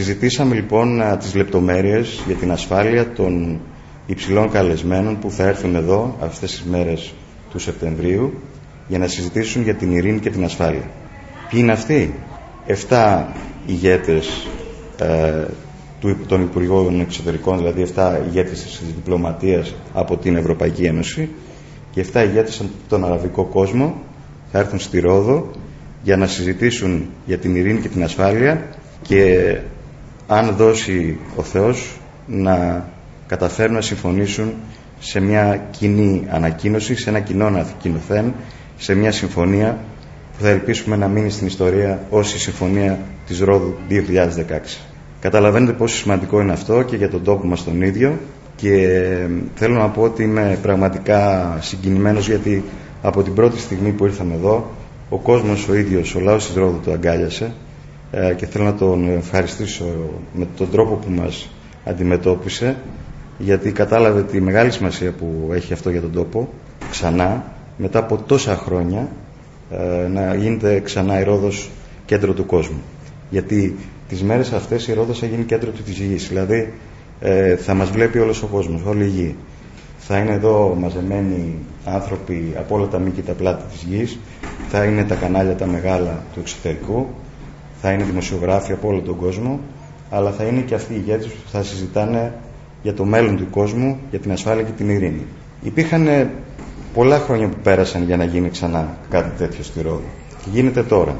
Συζητήσαμε λοιπόν τις λεπτομέρειες για την ασφάλεια των υψηλών καλεσμένων που θα έρθουν εδώ αυτές τις μέρες του Σεπτεμβρίου για να συζητήσουν για την ειρήνη και την ασφάλεια. Ποιοι είναι αυτοί; Εφτά ηγέτες ε, των Υπουργών Εξωτερικών, δηλαδή 7 ηγέτες της διπλωματίας από την Ευρωπαϊκή Ένωση και 7 ηγέτες από τον Αραβικό κόσμο θα έρθουν στη Ρόδο για να συζητήσουν για την ειρήνη και την ασφάλεια και αν δώσει ο Θεός να καταφέρουν να συμφωνήσουν σε μια κοινή ανακοίνωση, σε ένα κοινό ανακοινωθέν, σε μια συμφωνία που θα ελπίσουμε να μείνει στην ιστορία ως η Συμφωνία της Ρόδου 2016. Καταλαβαίνετε πόσο σημαντικό είναι αυτό και για τον τόπο μας τον ίδιο και θέλω να πω ότι είμαι πραγματικά συγκινημένος γιατί από την πρώτη στιγμή που ήρθαμε εδώ ο κόσμος ο ίδιος, ο λαός της Ρόδου το αγκάλιασε ε, και θέλω να τον ευχαριστήσω με τον τρόπο που μας αντιμετώπισε γιατί κατάλαβε τη μεγάλη σημασία που έχει αυτό για τον τόπο ξανά μετά από τόσα χρόνια ε, να γίνεται ξανά η Ρόδος κέντρο του κόσμου. Γιατί τις μέρες αυτές η Ρόδος θα γίνει κέντρο του της γης. Δηλαδή ε, θα μας βλέπει όλος ο κόσμος, όλη η γη. Θα είναι εδώ μαζεμένοι άνθρωποι από όλα τα μήκη τα πλάτη της γης. Θα είναι τα κανάλια τα μεγάλα του εξωτερικού θα είναι δημοσιογράφοι από όλο τον κόσμο, αλλά θα είναι και αυτοί οι ηγέτες που θα συζητάνε για το μέλλον του κόσμου, για την ασφάλεια και την ειρήνη. Υπήρχαν πολλά χρόνια που πέρασαν για να γίνει ξανά κάτι τέτοιο στη Ρόδο. Και γίνεται τώρα.